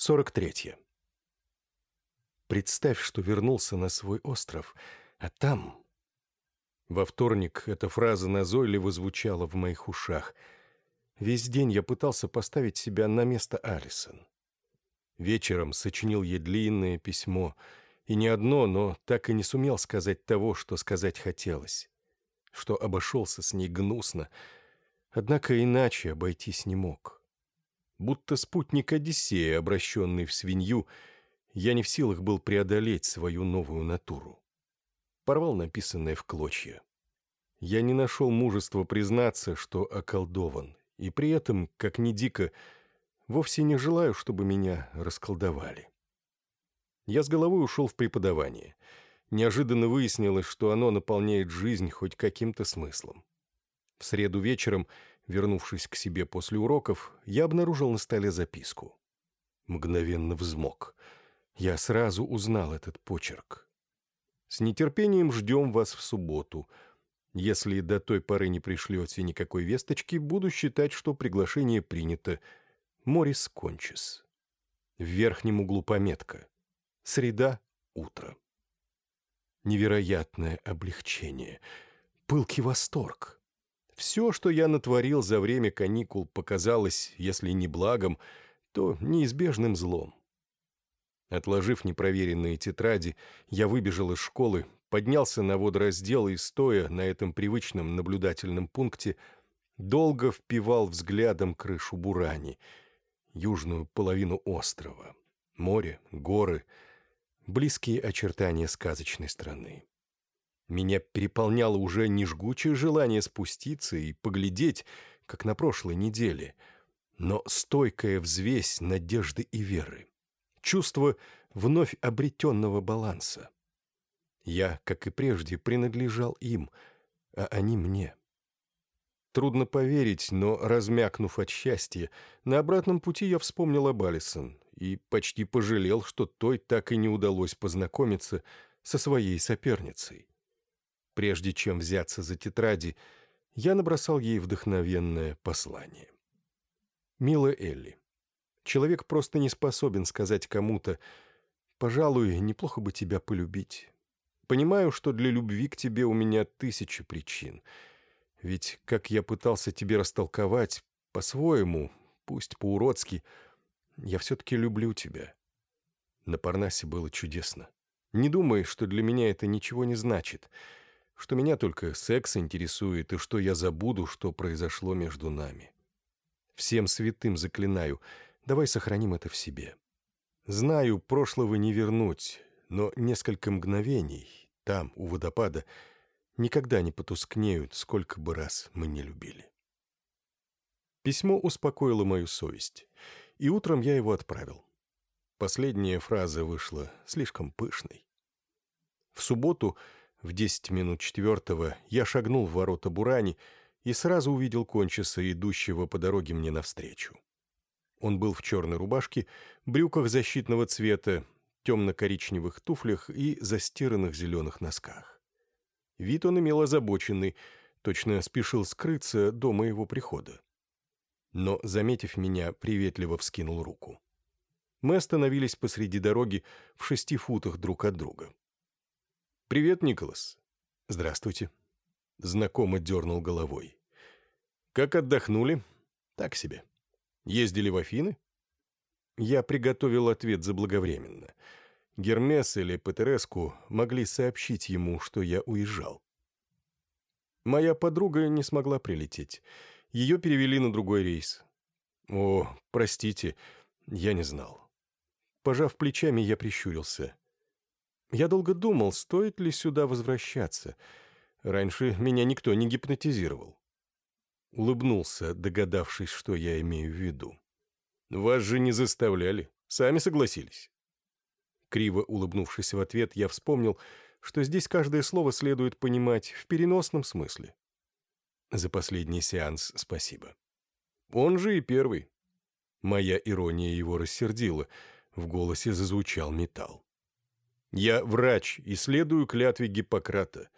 43. Представь, что вернулся на свой остров, а там... Во вторник эта фраза назойливо звучала в моих ушах. Весь день я пытался поставить себя на место Алисон. Вечером сочинил ей длинное письмо, и не одно, но так и не сумел сказать того, что сказать хотелось, что обошелся с ней гнусно, однако иначе обойтись не мог будто спутник Одиссея, обращенный в свинью, я не в силах был преодолеть свою новую натуру. Порвал написанное в клочья. Я не нашел мужества признаться, что околдован, и при этом, как ни дико, вовсе не желаю, чтобы меня расколдовали. Я с головой ушел в преподавание. Неожиданно выяснилось, что оно наполняет жизнь хоть каким-то смыслом. В среду вечером Вернувшись к себе после уроков, я обнаружил на столе записку. Мгновенно взмок. Я сразу узнал этот почерк. «С нетерпением ждем вас в субботу. Если до той поры не пришлете никакой весточки, буду считать, что приглашение принято. Морис Кончис». В верхнем углу пометка. Среда, утро. Невероятное облегчение. Пылкий восторг. Все, что я натворил за время каникул, показалось, если не благом, то неизбежным злом. Отложив непроверенные тетради, я выбежал из школы, поднялся на водораздел и, стоя на этом привычном наблюдательном пункте, долго впивал взглядом крышу Бурани, южную половину острова, море, горы, близкие очертания сказочной страны. Меня переполняло уже не жгучее желание спуститься и поглядеть, как на прошлой неделе, но стойкая взвесь надежды и веры, чувство вновь обретенного баланса. Я, как и прежде, принадлежал им, а они мне. Трудно поверить, но, размякнув от счастья, на обратном пути я вспомнил об Алисон и почти пожалел, что той так и не удалось познакомиться со своей соперницей. Прежде чем взяться за тетради, я набросал ей вдохновенное послание. «Милая Элли, человек просто не способен сказать кому-то, «Пожалуй, неплохо бы тебя полюбить. Понимаю, что для любви к тебе у меня тысячи причин. Ведь, как я пытался тебе растолковать, по-своему, пусть по-уродски, я все-таки люблю тебя». На Парнасе было чудесно. Не думай, что для меня это ничего не значит — что меня только секс интересует и что я забуду, что произошло между нами. Всем святым заклинаю, давай сохраним это в себе. Знаю, прошлого не вернуть, но несколько мгновений там, у водопада, никогда не потускнеют, сколько бы раз мы не любили. Письмо успокоило мою совесть, и утром я его отправил. Последняя фраза вышла слишком пышной. В субботу в десять минут четвертого я шагнул в ворота Бурани и сразу увидел кончиса, идущего по дороге мне навстречу. Он был в черной рубашке, брюках защитного цвета, темно-коричневых туфлях и застиранных зеленых носках. Вид он имел озабоченный, точно спешил скрыться до моего прихода. Но, заметив меня, приветливо вскинул руку. Мы остановились посреди дороги в шести футах друг от друга. «Привет, Николас». «Здравствуйте». Знакомо дернул головой. «Как отдохнули?» «Так себе». «Ездили в Афины?» Я приготовил ответ заблаговременно. Гермес или Петереску могли сообщить ему, что я уезжал. Моя подруга не смогла прилететь. Ее перевели на другой рейс. О, простите, я не знал. Пожав плечами, я прищурился. Я долго думал, стоит ли сюда возвращаться. Раньше меня никто не гипнотизировал. Улыбнулся, догадавшись, что я имею в виду. «Вас же не заставляли. Сами согласились». Криво улыбнувшись в ответ, я вспомнил, что здесь каждое слово следует понимать в переносном смысле. За последний сеанс спасибо. Он же и первый. Моя ирония его рассердила. В голосе зазвучал металл. Я врач и следую клятве Гиппократа.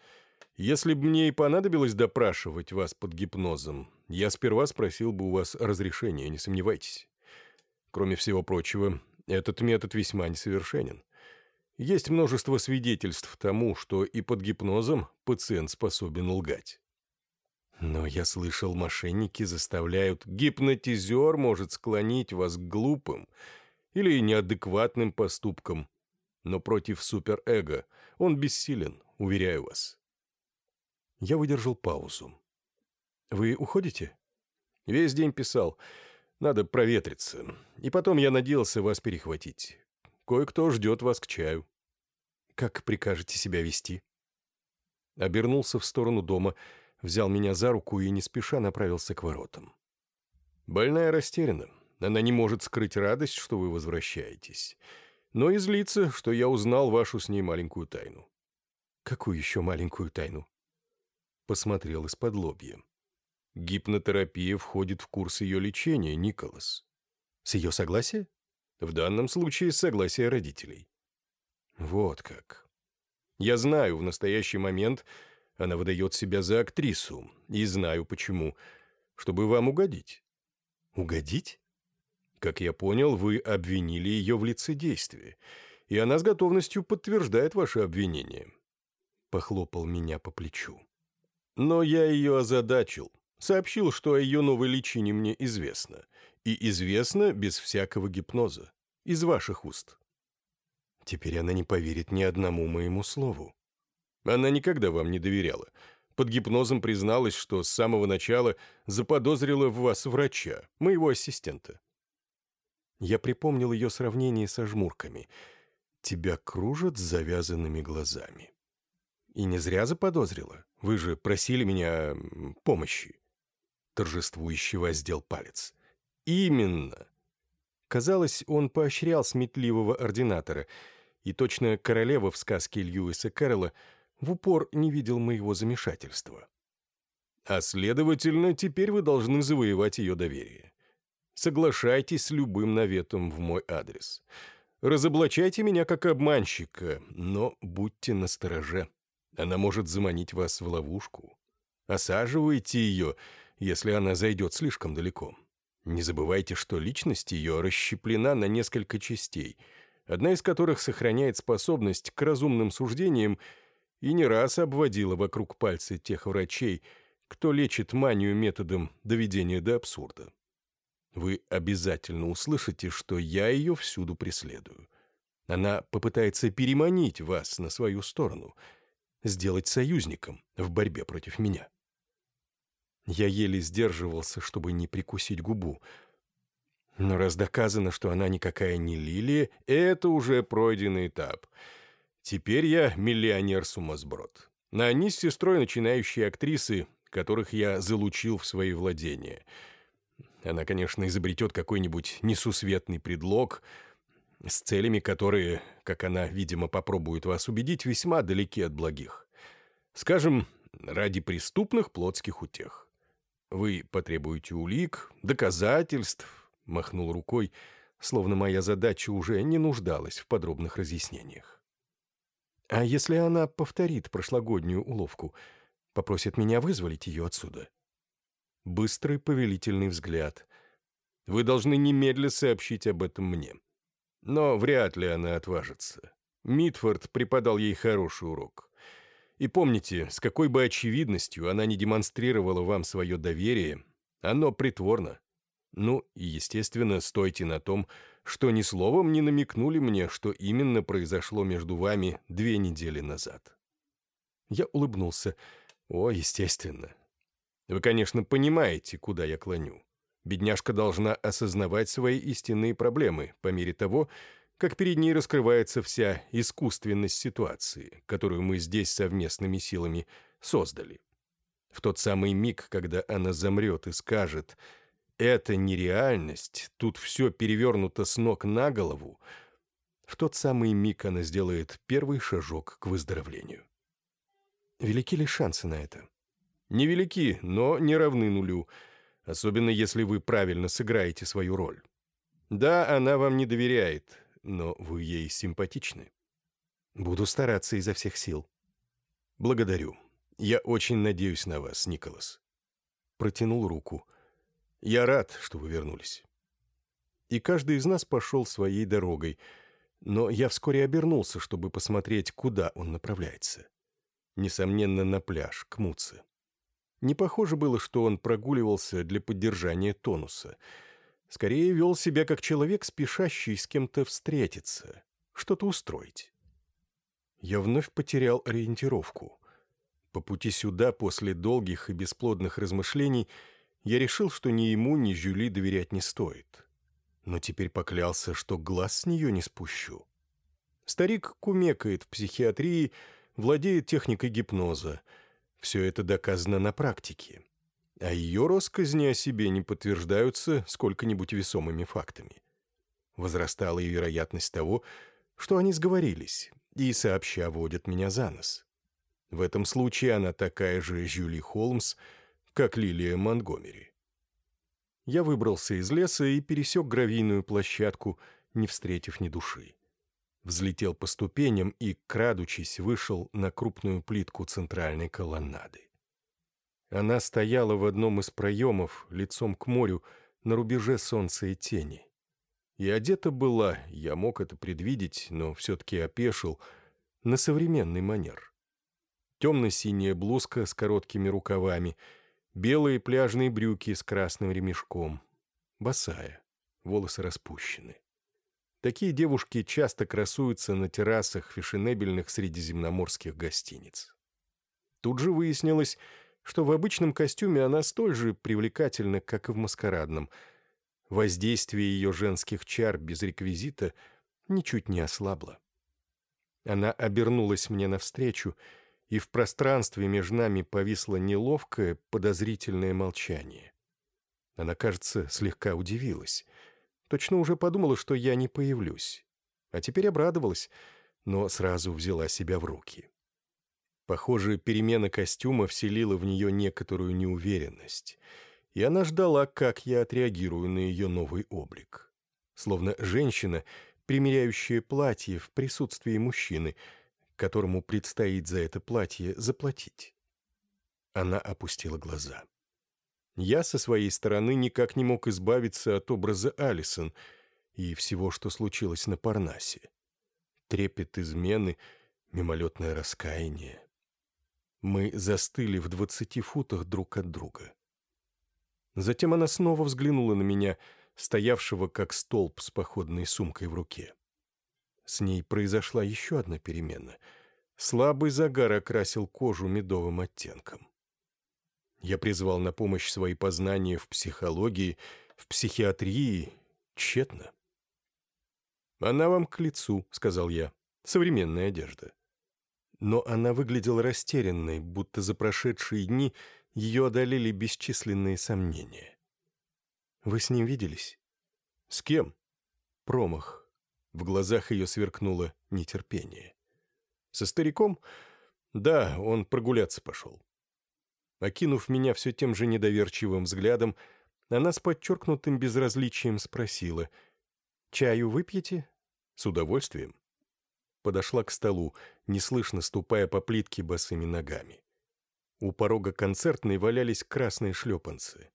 Если бы мне и понадобилось допрашивать вас под гипнозом, я сперва спросил бы у вас разрешения, не сомневайтесь. Кроме всего прочего, Этот метод весьма несовершенен. Есть множество свидетельств тому, что и под гипнозом пациент способен лгать. Но я слышал, мошенники заставляют... Гипнотизер может склонить вас к глупым или неадекватным поступкам. Но против суперэго он бессилен, уверяю вас. Я выдержал паузу. «Вы уходите?» «Весь день писал. Надо проветриться. И потом я надеялся вас перехватить. Кое-кто ждет вас к чаю». «Как прикажете себя вести?» Обернулся в сторону дома, взял меня за руку и не спеша направился к воротам. «Больная растеряна. Она не может скрыть радость, что вы возвращаетесь. Но и злится, что я узнал вашу с ней маленькую тайну». «Какую еще маленькую тайну?» Посмотрел из-под лобья. Гипнотерапия входит в курс ее лечения, Николас. С ее согласия? В данном случае согласие родителей. Вот как. Я знаю, в настоящий момент она выдает себя за актрису, и знаю почему. Чтобы вам угодить. Угодить? Как я понял, вы обвинили ее в лицедействе, и она с готовностью подтверждает ваше обвинение. Похлопал меня по плечу. Но я ее озадачил. Сообщил, что о ее новой личине мне известно. И известно без всякого гипноза. Из ваших уст. Теперь она не поверит ни одному моему слову. Она никогда вам не доверяла. Под гипнозом призналась, что с самого начала заподозрила в вас врача, моего ассистента. Я припомнил ее сравнение со жмурками. Тебя кружат с завязанными глазами. И не зря заподозрила. Вы же просили меня помощи торжествующе воздел палец. «Именно!» Казалось, он поощрял сметливого ординатора, и точно королева в сказке Льюиса Кэрролла в упор не видел моего замешательства. А следовательно, теперь вы должны завоевать ее доверие. Соглашайтесь с любым наветом в мой адрес. Разоблачайте меня как обманщика, но будьте настороже. Она может заманить вас в ловушку. Осаживайте ее — если она зайдет слишком далеко. Не забывайте, что личность ее расщеплена на несколько частей, одна из которых сохраняет способность к разумным суждениям и не раз обводила вокруг пальца тех врачей, кто лечит манию методом доведения до абсурда. Вы обязательно услышите, что я ее всюду преследую. Она попытается переманить вас на свою сторону, сделать союзником в борьбе против меня. Я еле сдерживался, чтобы не прикусить губу. Но раз доказано, что она никакая не лилия, это уже пройденный этап. Теперь я миллионер-сумасброд. На они с сестрой начинающие актрисы, которых я залучил в свои владения. Она, конечно, изобретет какой-нибудь несусветный предлог с целями, которые, как она, видимо, попробует вас убедить, весьма далеки от благих. Скажем, ради преступных плотских утех. Вы потребуете улик, доказательств, махнул рукой, словно моя задача уже не нуждалась в подробных разъяснениях. А если она повторит прошлогоднюю уловку, попросит меня вызволить ее отсюда? Быстрый повелительный взгляд. Вы должны немедленно сообщить об этом мне. Но вряд ли она отважится. Митфорд преподал ей хороший урок. И помните, с какой бы очевидностью она не демонстрировала вам свое доверие, оно притворно. Ну и, естественно, стойте на том, что ни словом не намекнули мне, что именно произошло между вами две недели назад. Я улыбнулся. О, естественно. Вы, конечно, понимаете, куда я клоню. Бедняжка должна осознавать свои истинные проблемы по мере того, как перед ней раскрывается вся искусственность ситуации, которую мы здесь совместными силами создали. В тот самый миг, когда она замрет и скажет «это нереальность, тут все перевернуто с ног на голову», в тот самый миг она сделает первый шажок к выздоровлению. Велики ли шансы на это? Невелики, но не равны нулю, особенно если вы правильно сыграете свою роль. Да, она вам не доверяет, но вы ей симпатичны. Буду стараться изо всех сил. Благодарю. Я очень надеюсь на вас, Николас. Протянул руку. Я рад, что вы вернулись. и каждый из нас пошел своей дорогой, но я вскоре обернулся, чтобы посмотреть, куда он направляется. Несомненно, на пляж, к Муце. Не похоже было, что он прогуливался для поддержания тонуса. Скорее вел себя как человек, спешащий с кем-то встретиться, что-то устроить. Я вновь потерял ориентировку. По пути сюда, после долгих и бесплодных размышлений, я решил, что ни ему, ни Жюли доверять не стоит. Но теперь поклялся, что глаз с нее не спущу. Старик кумекает в психиатрии, владеет техникой гипноза. Все это доказано на практике. А ее россказни о себе не подтверждаются сколько-нибудь весомыми фактами. Возрастала и вероятность того, что они сговорились и сообща водят меня за нос. В этом случае она такая же Жюли Холмс, как Лилия Монтгомери. Я выбрался из леса и пересек гравийную площадку, не встретив ни души. Взлетел по ступеням и, крадучись, вышел на крупную плитку центральной колоннады. Она стояла в одном из проемов, лицом к морю, на рубеже солнца и тени. И одета была, я мог это предвидеть, но все-таки опешил, на современный манер темно-синяя блузка с короткими рукавами, белые пляжные брюки с красным ремешком, босая, волосы распущены. Такие девушки часто красуются на террасах фешенебельных средиземноморских гостиниц. Тут же выяснилось, что в обычном костюме она столь же привлекательна, как и в маскарадном. Воздействие ее женских чар без реквизита ничуть не ослабло. Она обернулась мне навстречу — и в пространстве между нами повисло неловкое, подозрительное молчание. Она, кажется, слегка удивилась. Точно уже подумала, что я не появлюсь. А теперь обрадовалась, но сразу взяла себя в руки. Похоже, перемена костюма вселила в нее некоторую неуверенность, и она ждала, как я отреагирую на ее новый облик. Словно женщина, примеряющая платье в присутствии мужчины — которому предстоит за это платье заплатить. Она опустила глаза. Я со своей стороны никак не мог избавиться от образа Алисон и всего, что случилось на Парнасе. Трепет измены, мимолетное раскаяние. Мы застыли в двадцати футах друг от друга. Затем она снова взглянула на меня, стоявшего как столб с походной сумкой в руке. С ней произошла еще одна перемена. Слабый загар окрасил кожу медовым оттенком. Я призвал на помощь свои познания в психологии, в психиатрии. Тщетно. «Она вам к лицу», — сказал я. «Современная одежда». Но она выглядела растерянной, будто за прошедшие дни ее одолели бесчисленные сомнения. «Вы с ним виделись?» «С кем?» «Промах. В глазах ее сверкнуло нетерпение. «Со стариком?» «Да, он прогуляться пошел». Окинув меня все тем же недоверчивым взглядом, она с подчеркнутым безразличием спросила. «Чаю выпьете?» «С удовольствием». Подошла к столу, неслышно ступая по плитке босыми ногами. У порога концертной валялись красные шлепанцы.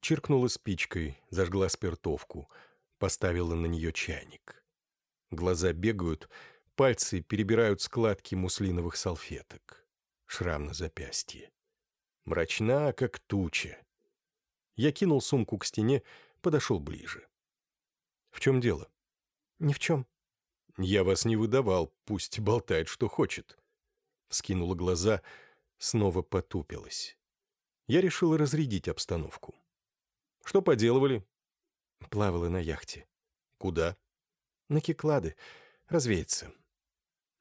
Чиркнула спичкой, зажгла спиртовку, поставила на нее чайник. Глаза бегают, пальцы перебирают складки муслиновых салфеток. Шрам на запястье. Мрачна, как туча. Я кинул сумку к стене, подошел ближе. «В чем дело?» «Ни в чем». «Я вас не выдавал, пусть болтает, что хочет». Вскинула глаза, снова потупилась. Я решил разрядить обстановку. «Что поделывали?» Плавала на яхте. «Куда?» на Киклады, развеяться.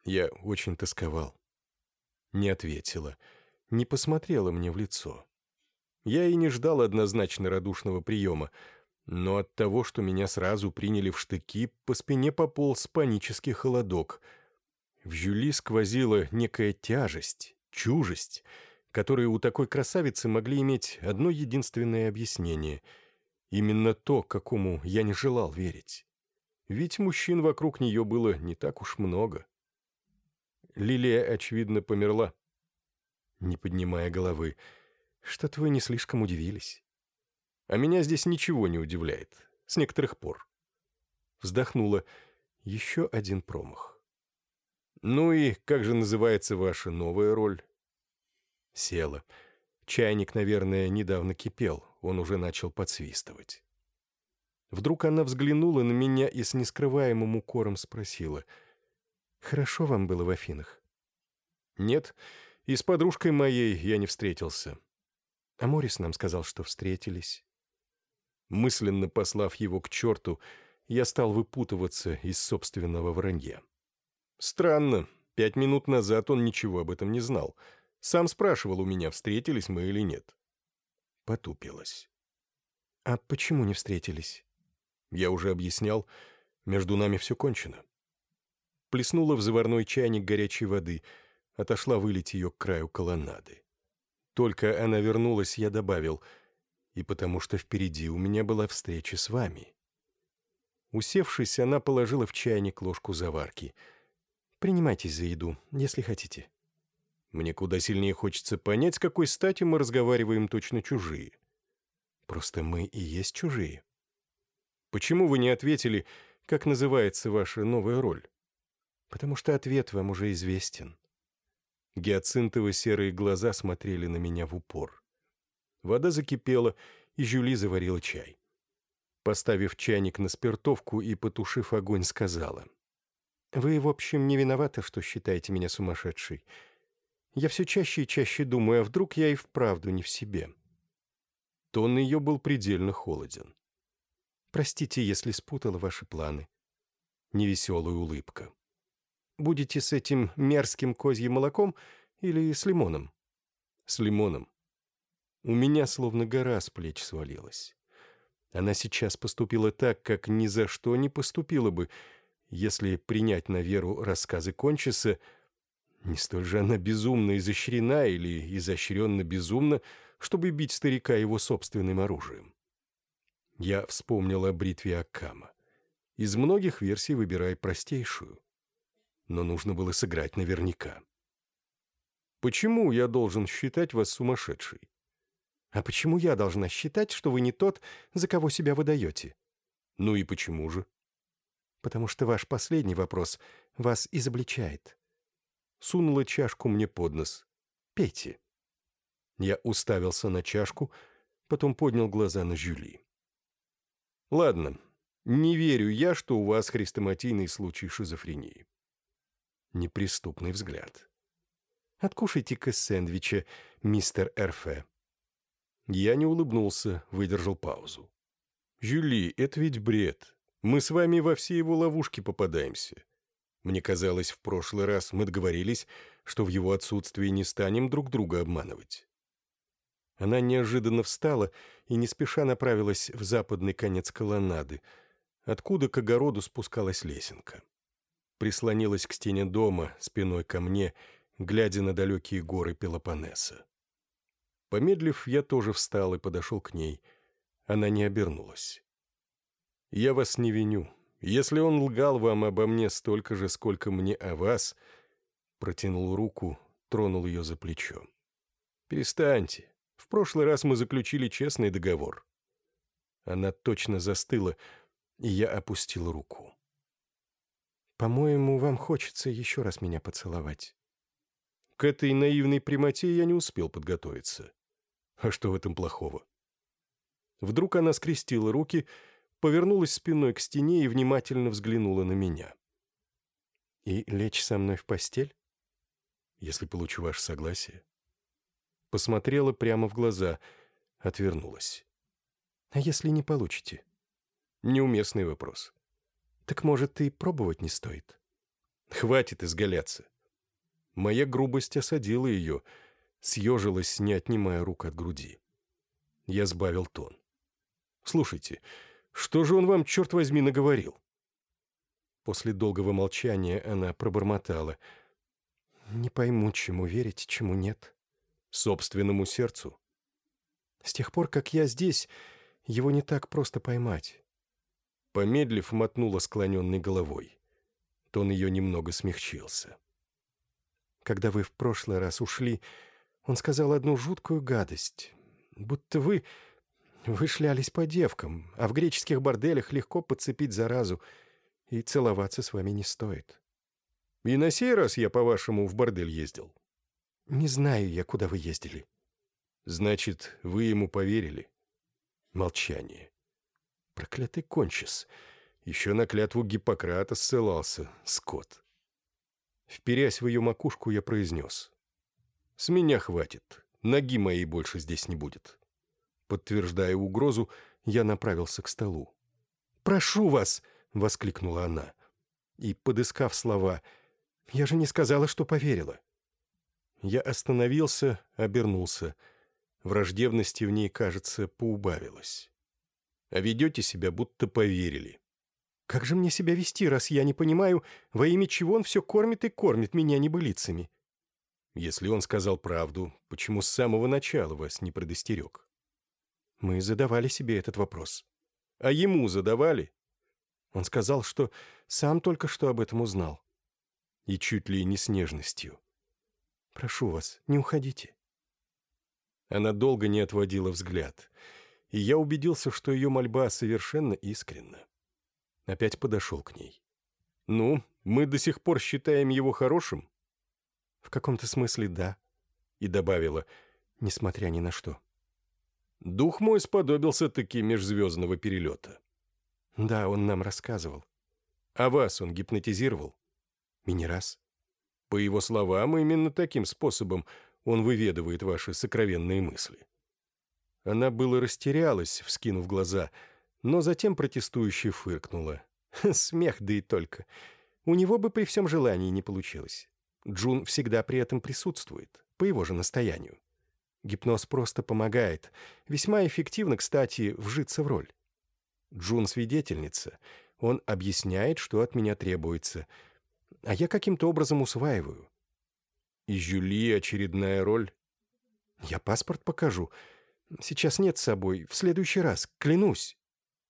Я очень тосковал. Не ответила, не посмотрела мне в лицо. Я и не ждал однозначно радушного приема, но от того, что меня сразу приняли в штыки, по спине пополз панический холодок. В Жюли сквозила некая тяжесть, чужесть, которые у такой красавицы могли иметь одно единственное объяснение. Именно то, какому я не желал верить ведь мужчин вокруг нее было не так уж много. Лилия, очевидно, померла. Не поднимая головы, что-то вы не слишком удивились. А меня здесь ничего не удивляет, с некоторых пор. Вздохнула. Еще один промах. «Ну и как же называется ваша новая роль?» Села. Чайник, наверное, недавно кипел, он уже начал подсвистывать. Вдруг она взглянула на меня и с нескрываемым укором спросила. «Хорошо вам было в Афинах?» «Нет, и с подружкой моей я не встретился». А Морис нам сказал, что встретились. Мысленно послав его к черту, я стал выпутываться из собственного вранья. Странно, пять минут назад он ничего об этом не знал. Сам спрашивал у меня, встретились мы или нет. Потупилась. «А почему не встретились?» Я уже объяснял, между нами все кончено. Плеснула в заварной чайник горячей воды, отошла вылить ее к краю колоннады. Только она вернулась, я добавил, и потому что впереди у меня была встреча с вами. Усевшись, она положила в чайник ложку заварки. «Принимайтесь за еду, если хотите». Мне куда сильнее хочется понять, с какой стати мы разговариваем точно чужие. Просто мы и есть чужие. Почему вы не ответили, как называется ваша новая роль? Потому что ответ вам уже известен. Гиацинтово-серые глаза смотрели на меня в упор. Вода закипела, и Жюли заварила чай. Поставив чайник на спиртовку и потушив огонь, сказала. «Вы, в общем, не виноваты, что считаете меня сумасшедшей. Я все чаще и чаще думаю, а вдруг я и вправду не в себе». Тон ее был предельно холоден. Простите, если спутала ваши планы. Невеселая улыбка. Будете с этим мерзким козьим молоком или с лимоном? С лимоном. У меня словно гора с плеч свалилась. Она сейчас поступила так, как ни за что не поступила бы, если принять на веру рассказы Кончиса, не столь же она безумно изощрена или изощренно безумна, чтобы бить старика его собственным оружием. Я вспомнил о бритве Аккама. Из многих версий выбирай простейшую. Но нужно было сыграть наверняка. Почему я должен считать вас сумасшедшей? А почему я должна считать, что вы не тот, за кого себя выдаете? Ну и почему же? Потому что ваш последний вопрос вас изобличает. Сунула чашку мне под нос. Пейте. Я уставился на чашку, потом поднял глаза на Жюли. Ладно, не верю я, что у вас хрестоматийный случай шизофрении. Неприступный взгляд. Откушайте-ка сэндвича, мистер Эрфе. Я не улыбнулся, выдержал паузу. «Жюли, это ведь бред. Мы с вами во все его ловушки попадаемся. Мне казалось, в прошлый раз мы договорились, что в его отсутствии не станем друг друга обманывать. Она неожиданно встала и не спеша направилась в западный конец колоннады, откуда к огороду спускалась лесенка. Прислонилась к стене дома, спиной ко мне, глядя на далекие горы Пелопоннеса. Помедлив, я тоже встал и подошел к ней. Она не обернулась. «Я вас не виню. Если он лгал вам обо мне столько же, сколько мне о вас...» Протянул руку, тронул ее за плечо. «Перестаньте. В прошлый раз мы заключили честный договор». Она точно застыла, и я опустил руку. «По-моему, вам хочется еще раз меня поцеловать». К этой наивной прямоте я не успел подготовиться. А что в этом плохого? Вдруг она скрестила руки, повернулась спиной к стене и внимательно взглянула на меня. «И лечь со мной в постель?» «Если получу ваше согласие» посмотрела прямо в глаза, отвернулась. «А если не получите?» Неуместный вопрос. «Так, может, и пробовать не стоит?» «Хватит изгаляться». Моя грубость осадила ее, съежилась, не отнимая рук от груди. Я сбавил тон. «Слушайте, что же он вам, черт возьми, наговорил?» После долгого молчания она пробормотала. «Не пойму, чему верить, чему нет» собственному сердцу. С тех пор, как я здесь, его не так просто поймать. Помедлив, мотнула склоненной головой. Тон ее немного смягчился. Когда вы в прошлый раз ушли, он сказал одну жуткую гадость. Будто вы... Вы шлялись по девкам, а в греческих борделях легко подцепить заразу. и целоваться с вами не стоит. И на сей раз я, по-вашему, в бордель ездил. Не знаю я, куда вы ездили. Значит, вы ему поверили? Молчание. Проклятый кончис. Еще на клятву Гиппократа ссылался, скот. Вперясь в ее макушку, я произнес. «С меня хватит. Ноги моей больше здесь не будет». Подтверждая угрозу, я направился к столу. «Прошу вас!» — воскликнула она. И, подыскав слова, «Я же не сказала, что поверила». Я остановился, обернулся. Враждебности в ней, кажется, поубавилось. А ведете себя, будто поверили. Как же мне себя вести, раз я не понимаю, во имя чего он все кормит и кормит меня небылицами? Если он сказал правду, почему с самого начала вас не предостерег? Мы задавали себе этот вопрос. А ему задавали? Он сказал, что сам только что об этом узнал. И чуть ли не с нежностью. Прошу вас, не уходите. Она долго не отводила взгляд, и я убедился, что ее мольба совершенно искренна. Опять подошел к ней. «Ну, мы до сих пор считаем его хорошим?» «В каком-то смысле да», — и добавила, несмотря ни на что. «Дух мой сподобился-таки межзвездного перелета». «Да, он нам рассказывал». «А вас он гипнотизировал?» «И не раз». «По его словам, именно таким способом он выведывает ваши сокровенные мысли». Она было растерялась, вскинув глаза — но затем протестующе фыркнула. Смех, да и только. У него бы при всем желании не получилось. Джун всегда при этом присутствует, по его же настоянию. Гипноз просто помогает, весьма эффективно, кстати, вжиться в роль. Джун свидетельница, он объясняет, что от меня требуется, а я каким-то образом усваиваю. И Жюли очередная роль. Я паспорт покажу. Сейчас нет с собой, в следующий раз, клянусь.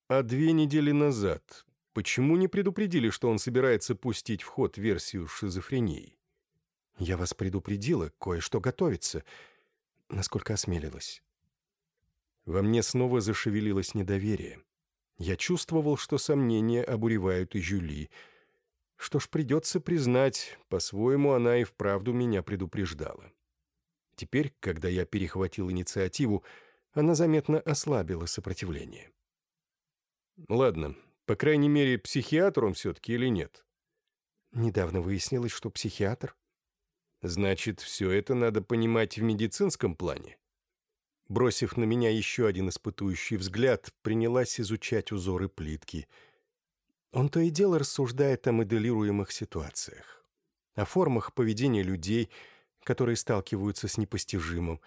А две недели назад почему не предупредили, что он собирается пустить в ход версию шизофрении? Я вас предупредила, кое-что готовится, насколько осмелилась. Во мне снова зашевелилось недоверие. Я чувствовал, что сомнения обуревают и Жюли. Что ж, придется признать, по-своему она и вправду меня предупреждала. Теперь, когда я перехватил инициативу, она заметно ослабила сопротивление. Ладно, по крайней мере, психиатр он все-таки или нет? Недавно выяснилось, что психиатр. Значит, все это надо понимать в медицинском плане? Бросив на меня еще один испытующий взгляд, принялась изучать узоры плитки. Он то и дело рассуждает о моделируемых ситуациях, о формах поведения людей, которые сталкиваются с непостижимым,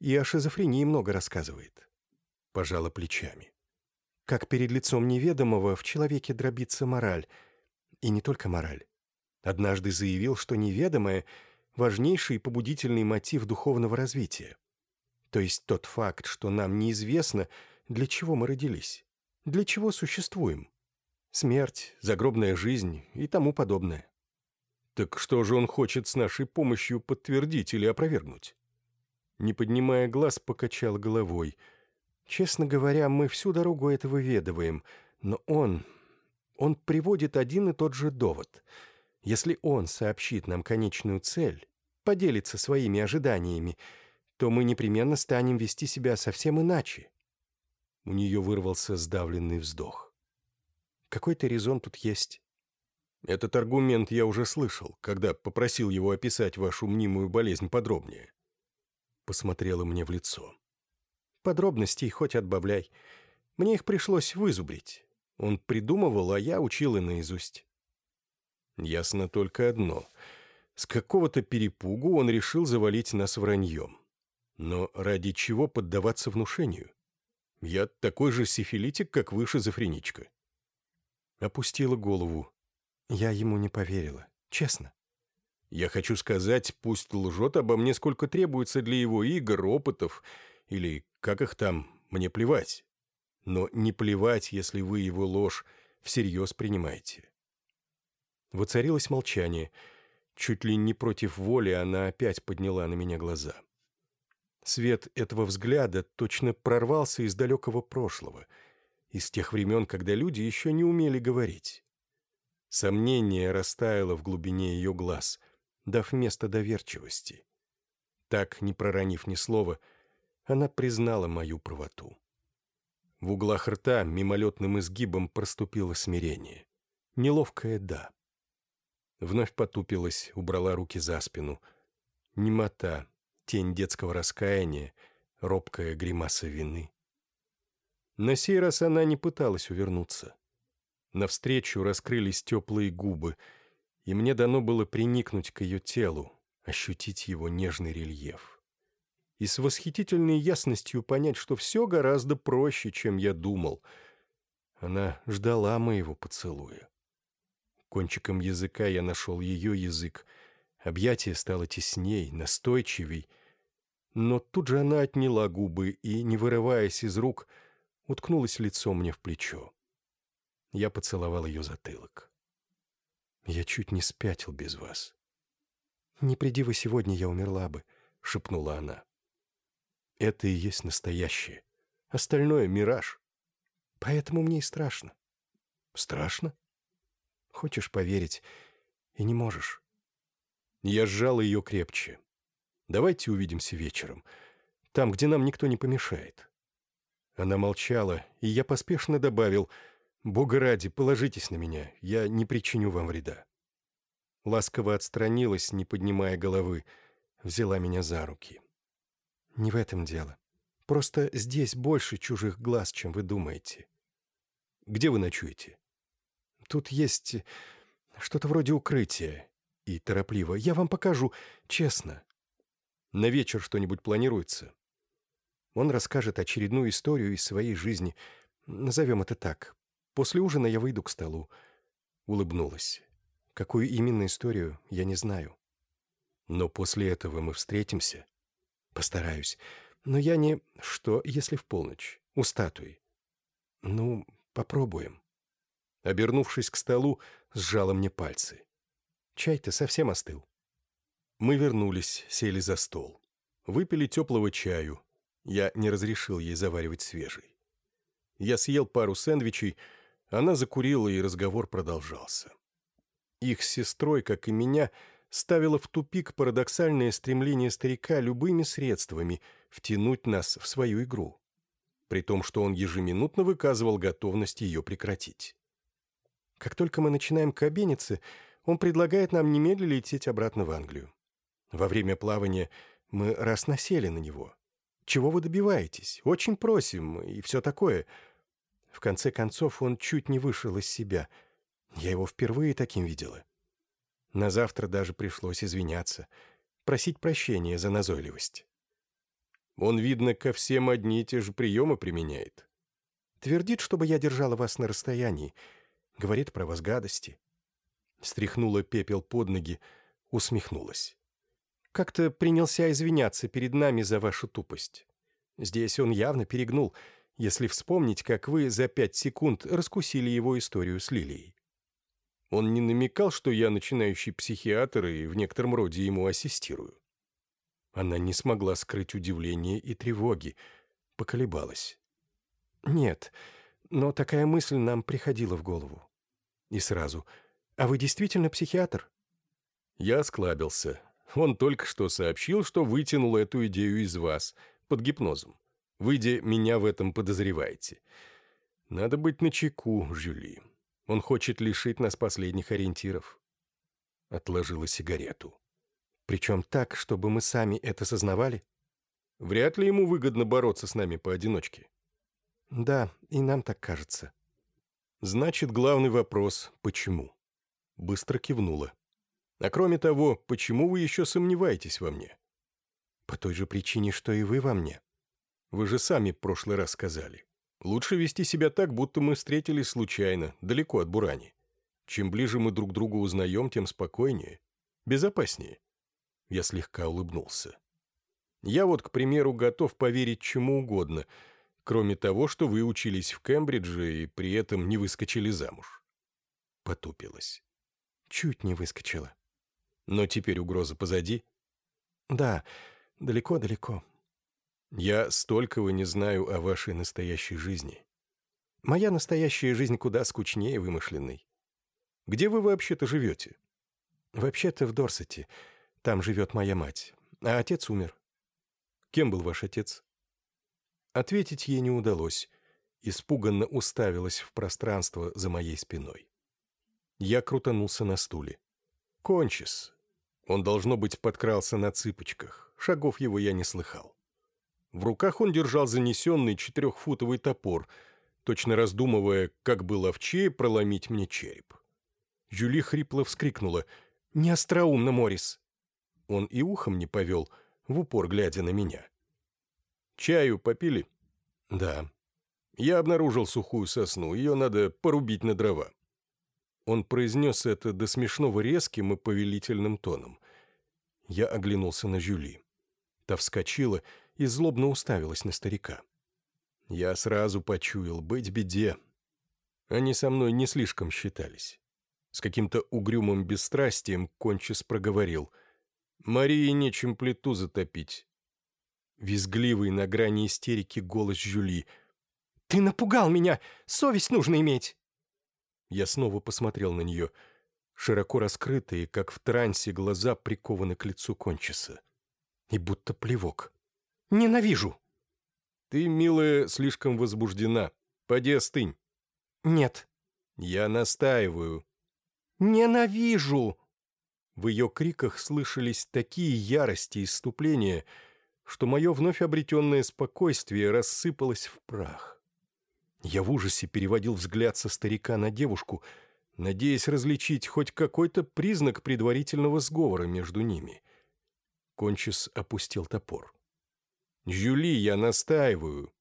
и о шизофрении много рассказывает. Пожала плечами как перед лицом неведомого в человеке дробится мораль. И не только мораль. Однажды заявил, что неведомое — важнейший побудительный мотив духовного развития. То есть тот факт, что нам неизвестно, для чего мы родились, для чего существуем. Смерть, загробная жизнь и тому подобное. Так что же он хочет с нашей помощью подтвердить или опровергнуть? Не поднимая глаз, покачал головой — Честно говоря, мы всю дорогу это выведываем, но он... он приводит один и тот же довод. Если он сообщит нам конечную цель, поделится своими ожиданиями, то мы непременно станем вести себя совсем иначе. У нее вырвался сдавленный вздох. Какой-то резон тут есть. Этот аргумент я уже слышал, когда попросил его описать вашу мнимую болезнь подробнее. Посмотрела мне в лицо. Подробностей хоть отбавляй. Мне их пришлось вызубрить. Он придумывал, а я учил и наизусть. Ясно только одно. С какого-то перепугу он решил завалить нас враньем. Но ради чего поддаваться внушению? Я такой же сифилитик, как вы, шизофреничка. Опустила голову. Я ему не поверила. Честно. Я хочу сказать, пусть лжет обо мне сколько требуется для его игр, опытов или как их там, мне плевать. Но не плевать, если вы его ложь всерьез принимаете. Воцарилось молчание. Чуть ли не против воли она опять подняла на меня глаза. Свет этого взгляда точно прорвался из далекого прошлого, из тех времен, когда люди еще не умели говорить. Сомнение растаяло в глубине ее глаз, дав место доверчивости. Так, не проронив ни слова, она признала мою правоту. В углах рта мимолетным изгибом проступило смирение. Неловкое «да». Вновь потупилась, убрала руки за спину. Немота, тень детского раскаяния, робкая гримаса вины. На сей раз она не пыталась увернуться. Навстречу раскрылись теплые губы, и мне дано было приникнуть к ее телу, ощутить его нежный рельеф. И с восхитительной ясностью понять, что все гораздо проще, чем я думал. Она ждала моего поцелуя. Кончиком языка я нашел ее язык. Объятие стало тесней, настойчивей. Но тут же она отняла губы и, не вырываясь из рук, уткнулась лицом мне в плечо. Я поцеловал ее затылок. «Я чуть не спятил без вас». «Не приди вы сегодня, я умерла бы», — шепнула она. «Это и есть настоящее. Остальное — мираж. Поэтому мне и страшно». «Страшно?» «Хочешь поверить, и не можешь». Я сжал ее крепче. «Давайте увидимся вечером, там, где нам никто не помешает». Она молчала, и я поспешно добавил — Бога ради, положитесь на меня, я не причиню вам вреда». Ласково отстранилась, не поднимая головы, взяла меня за руки. «Не в этом дело. Просто здесь больше чужих глаз, чем вы думаете». «Где вы ночуете?» «Тут есть что-то вроде укрытия». И торопливо. «Я вам покажу, честно». «На вечер что-нибудь планируется?» Он расскажет очередную историю из своей жизни. Назовем это так. После ужина я выйду к столу». Улыбнулась. Какую именно историю, я не знаю. Но после этого мы встретимся. Постараюсь. Но я не... Что, если в полночь? У статуи. Ну, попробуем. Обернувшись к столу, сжала мне пальцы. Чай-то совсем остыл. Мы вернулись, сели за стол. Выпили теплого чаю. Я не разрешил ей заваривать свежий. Я съел пару сэндвичей, она закурила, и разговор продолжался. Их сестрой, как и меня, ставило в тупик парадоксальное стремление старика любыми средствами втянуть нас в свою игру, при том, что он ежеминутно выказывал готовность ее прекратить. Как только мы начинаем кабиниться, он предлагает нам немедленно лететь обратно в Англию. Во время плавания мы раз насели на него. Чего вы добиваетесь? Очень просим, и все такое — в конце концов, он чуть не вышел из себя. Я его впервые таким видела. На завтра даже пришлось извиняться, просить прощения за назойливость. Он, видно, ко всем одни и те же приемы применяет. Твердит, чтобы я держала вас на расстоянии. Говорит про вас гадости. Стряхнула пепел под ноги, усмехнулась. Как-то принялся извиняться перед нами за вашу тупость. Здесь он явно перегнул — если вспомнить, как вы за пять секунд раскусили его историю с Лилией. Он не намекал, что я начинающий психиатр и в некотором роде ему ассистирую. Она не смогла скрыть удивление и тревоги, поколебалась. «Нет, но такая мысль нам приходила в голову». И сразу «А вы действительно психиатр?» Я осклабился. Он только что сообщил, что вытянул эту идею из вас, под гипнозом. Выйдя, меня в этом подозреваете. Надо быть начеку, Жюли. Он хочет лишить нас последних ориентиров. Отложила сигарету. Причем так, чтобы мы сами это сознавали? Вряд ли ему выгодно бороться с нами поодиночке. Да, и нам так кажется. Значит, главный вопрос — почему? Быстро кивнула. А кроме того, почему вы еще сомневаетесь во мне? По той же причине, что и вы во мне. Вы же сами в прошлый раз сказали. Лучше вести себя так, будто мы встретились случайно, далеко от Бурани. Чем ближе мы друг друга узнаем, тем спокойнее. Безопаснее. Я слегка улыбнулся. Я вот, к примеру, готов поверить чему угодно, кроме того, что вы учились в Кембридже и при этом не выскочили замуж. Потупилась. Чуть не выскочила. Но теперь угроза позади? Да, далеко-далеко. Я столького не знаю о вашей настоящей жизни. Моя настоящая жизнь куда скучнее вымышленной. Где вы вообще-то живете?» «Вообще-то в Дорсете. Там живет моя мать. А отец умер». «Кем был ваш отец?» Ответить ей не удалось. Испуганно уставилась в пространство за моей спиной. Я крутанулся на стуле. «Кончис». Он, должно быть, подкрался на цыпочках. Шагов его я не слыхал. В руках он держал занесенный четырехфутовый топор, точно раздумывая, как бы ловчее проломить мне череп. Жюли хрипло вскрикнула. «Не остроумно, Морис!» Он и ухом не повел, в упор глядя на меня. «Чаю попили?» «Да». «Я обнаружил сухую сосну, ее надо порубить на дрова». Он произнес это до смешного резким и повелительным тоном. Я оглянулся на Жюли. Та вскочила и злобно уставилась на старика. Я сразу почуял быть беде. Они со мной не слишком считались. С каким-то угрюмым бесстрастием Кончис проговорил. «Марии нечем плиту затопить». Визгливый на грани истерики голос Жюли. «Ты напугал меня! Совесть нужно иметь!» Я снова посмотрел на нее. Широко раскрытые, как в трансе, глаза прикованы к лицу Кончиса. И будто плевок. Ненавижу!» «Ты, милая, слишком возбуждена. Поди остынь». «Нет». «Я настаиваю». «Ненавижу!» В ее криках слышались такие ярости и иступления, что мое вновь обретенное спокойствие рассыпалось в прах. Я в ужасе переводил взгляд со старика на девушку, надеясь различить хоть какой-то признак предварительного сговора между ними. Кончис опустил топор. «Жюли, я настаиваю».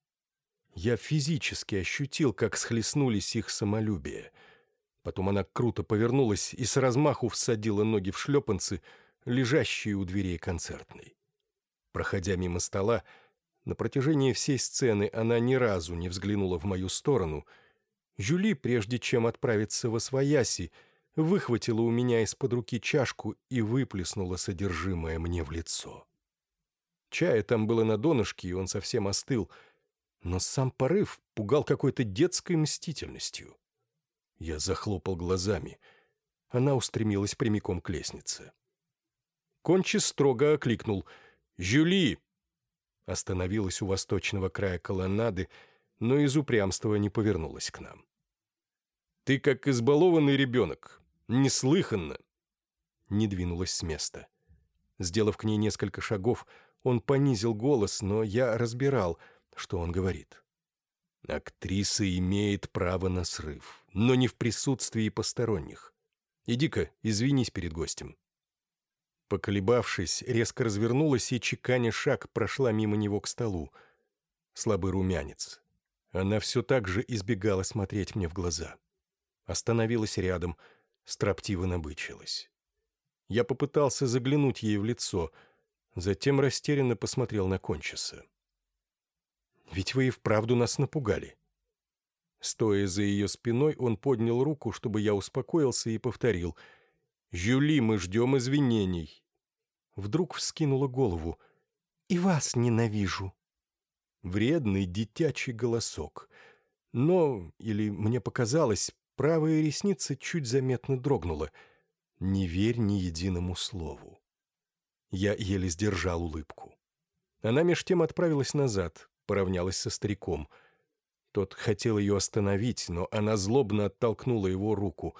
Я физически ощутил, как схлестнулись их самолюбие. Потом она круто повернулась и с размаху всадила ноги в шлепанцы, лежащие у дверей концертной. Проходя мимо стола, на протяжении всей сцены она ни разу не взглянула в мою сторону. Жюли, прежде чем отправиться во свояси, выхватила у меня из-под руки чашку и выплеснула содержимое мне в лицо. Чая там было на донышке, и он совсем остыл, но сам порыв пугал какой-то детской мстительностью. Я захлопал глазами. Она устремилась прямиком к лестнице. Кончи строго окликнул «Жюли!» Остановилась у восточного края колоннады, но из упрямства не повернулась к нам. «Ты как избалованный ребенок. Неслыханно!» Не двинулась с места. Сделав к ней несколько шагов, он понизил голос, но я разбирал, что он говорит. Актриса имеет право на срыв, но не в присутствии посторонних. Иди-ка, извинись перед гостем. Поколебавшись, резко развернулась и, чеканя шаг, прошла мимо него к столу. Слабый румянец. Она все так же избегала смотреть мне в глаза. Остановилась рядом, строптиво набычилась. Я попытался заглянуть ей в лицо — Затем растерянно посмотрел на Кончиса. «Ведь вы и вправду нас напугали». Стоя за ее спиной, он поднял руку, чтобы я успокоился, и повторил. «Жюли, мы ждем извинений». Вдруг вскинула голову. «И вас ненавижу». Вредный детячий голосок. Но, или мне показалось, правая ресница чуть заметно дрогнула. «Не верь ни единому слову». Я еле сдержал улыбку. Она меж тем отправилась назад, поравнялась со стариком. Тот хотел ее остановить, но она злобно оттолкнула его руку.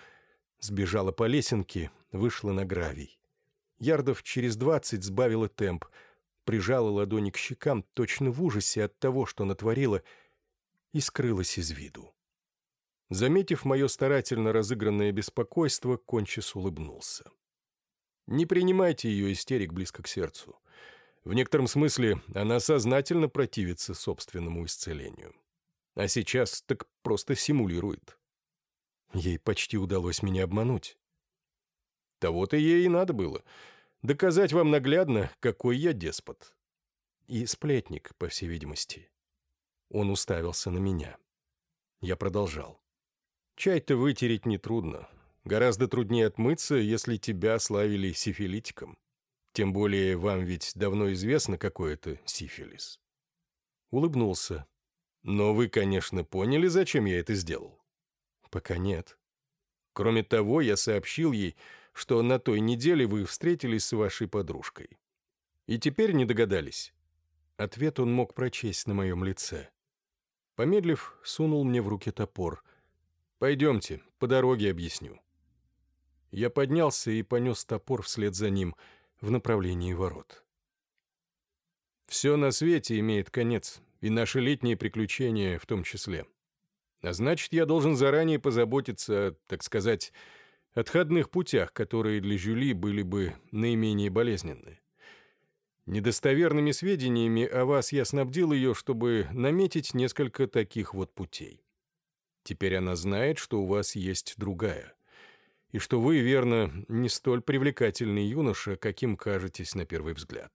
Сбежала по лесенке, вышла на гравий. Ярдов через двадцать сбавила темп, прижала ладони к щекам, точно в ужасе от того, что натворила, и скрылась из виду. Заметив мое старательно разыгранное беспокойство, Кончис улыбнулся. Не принимайте ее истерик близко к сердцу. В некотором смысле она сознательно противится собственному исцелению. А сейчас так просто симулирует. Ей почти удалось меня обмануть. Того-то ей и надо было. Доказать вам наглядно, какой я деспот. И сплетник, по всей видимости. Он уставился на меня. Я продолжал. Чай-то вытереть нетрудно. Гораздо труднее отмыться, если тебя славили сифилитиком. Тем более вам ведь давно известно, какой это сифилис. Улыбнулся. Но вы, конечно, поняли, зачем я это сделал? Пока нет. Кроме того, я сообщил ей, что на той неделе вы встретились с вашей подружкой. И теперь не догадались?» Ответ он мог прочесть на моем лице. Помедлив, сунул мне в руки топор. «Пойдемте, по дороге объясню». Я поднялся и понес топор вслед за ним в направлении ворот. Все на свете имеет конец, и наши летние приключения в том числе. А значит, я должен заранее позаботиться, так сказать, отходных путях, которые для Жюли были бы наименее болезненны. Недостоверными сведениями о вас я снабдил ее, чтобы наметить несколько таких вот путей. Теперь она знает, что у вас есть другая, и что вы, верно, не столь привлекательный юноша, каким кажетесь на первый взгляд.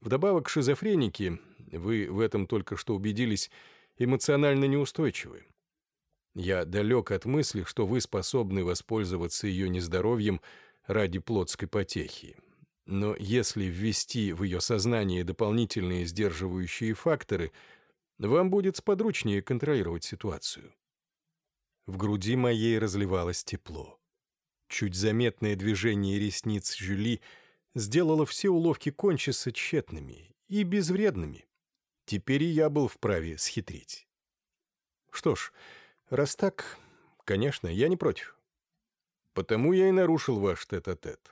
Вдобавок шизофреники, вы в этом только что убедились, эмоционально неустойчивы. Я далек от мысли, что вы способны воспользоваться ее нездоровьем ради плотской потехи. Но если ввести в ее сознание дополнительные сдерживающие факторы, вам будет сподручнее контролировать ситуацию. В груди моей разливалось тепло. Чуть заметное движение ресниц Жюли сделало все уловки кончиса тщетными и безвредными. Теперь и я был вправе схитрить. Что ж, Раз так, конечно, я не против. Потому я и нарушил ваш тет-а-тет. -тет.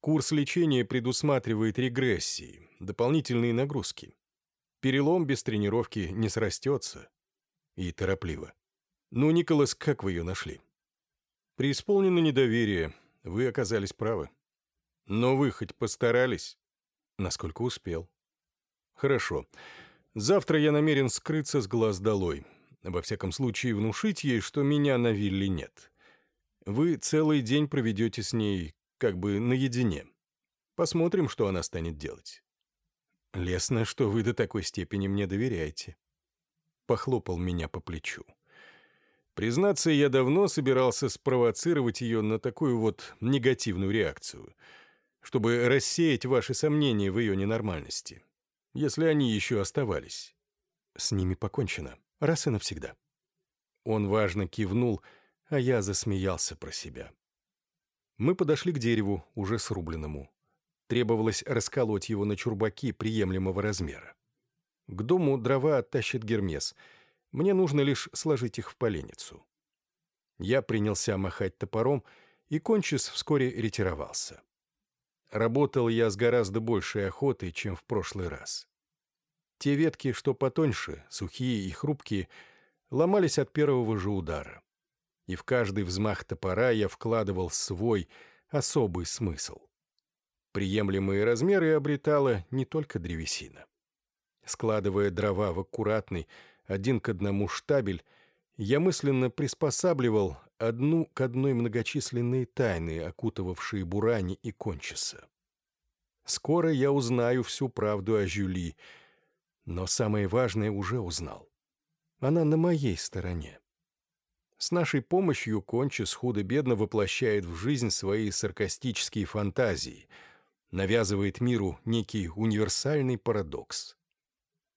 Курс лечения предусматривает регрессии, дополнительные нагрузки. Перелом без тренировки не срастется. И торопливо. Ну, Николас, как вы ее нашли? Преисполнено недоверие. Вы оказались правы. Но вы хоть постарались? Насколько успел. Хорошо. Завтра я намерен скрыться с глаз долой. Во всяком случае, внушить ей, что меня на вилле нет. Вы целый день проведете с ней как бы наедине. Посмотрим, что она станет делать. Лестно, что вы до такой степени мне доверяете. Похлопал меня по плечу. Признаться, я давно собирался спровоцировать ее на такую вот негативную реакцию, чтобы рассеять ваши сомнения в ее ненормальности, если они еще оставались. С ними покончено раз и навсегда. Он важно кивнул, а я засмеялся про себя. Мы подошли к дереву, уже срубленному. Требовалось расколоть его на чурбаки приемлемого размера. К дому дрова оттащит Гермес. Мне нужно лишь сложить их в поленницу. Я принялся махать топором, и Кончис вскоре ретировался. Работал я с гораздо большей охотой, чем в прошлый раз. Те ветки, что потоньше, сухие и хрупкие, ломались от первого же удара. И в каждый взмах топора я вкладывал свой особый смысл. Приемлемые размеры обретала не только древесина. Складывая дрова в аккуратный, один к одному штабель, я мысленно приспосабливал одну к одной многочисленные тайны, окутывавшие Бурани и Кончиса. Скоро я узнаю всю правду о Жюли — но самое важное уже узнал. Она на моей стороне. С нашей помощью Кончис худо-бедно воплощает в жизнь свои саркастические фантазии, навязывает миру некий универсальный парадокс.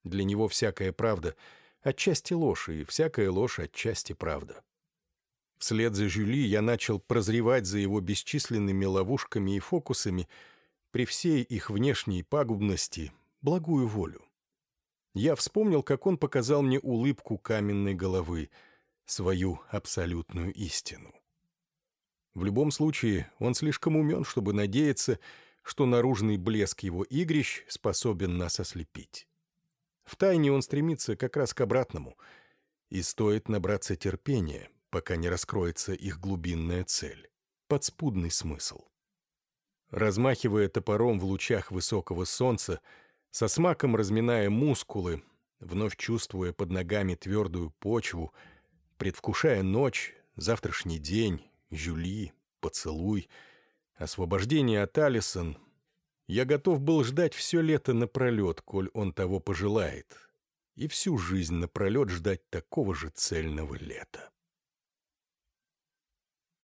Для него всякая правда отчасти ложь, и всякая ложь отчасти правда. Вслед за Жюли я начал прозревать за его бесчисленными ловушками и фокусами при всей их внешней пагубности благую волю. Я вспомнил, как он показал мне улыбку каменной головы, свою абсолютную истину. В любом случае, он слишком умен, чтобы надеяться, что наружный блеск его игрищ способен нас ослепить. Втайне он стремится как раз к обратному, и стоит набраться терпения, пока не раскроется их глубинная цель, подспудный смысл. Размахивая топором в лучах высокого солнца, со смаком разминая мускулы, вновь чувствуя под ногами твердую почву, предвкушая ночь, завтрашний день, Жюли, поцелуй, освобождение от Алисон, я готов был ждать все лето напролет, коль он того пожелает, и всю жизнь напролет ждать такого же цельного лета.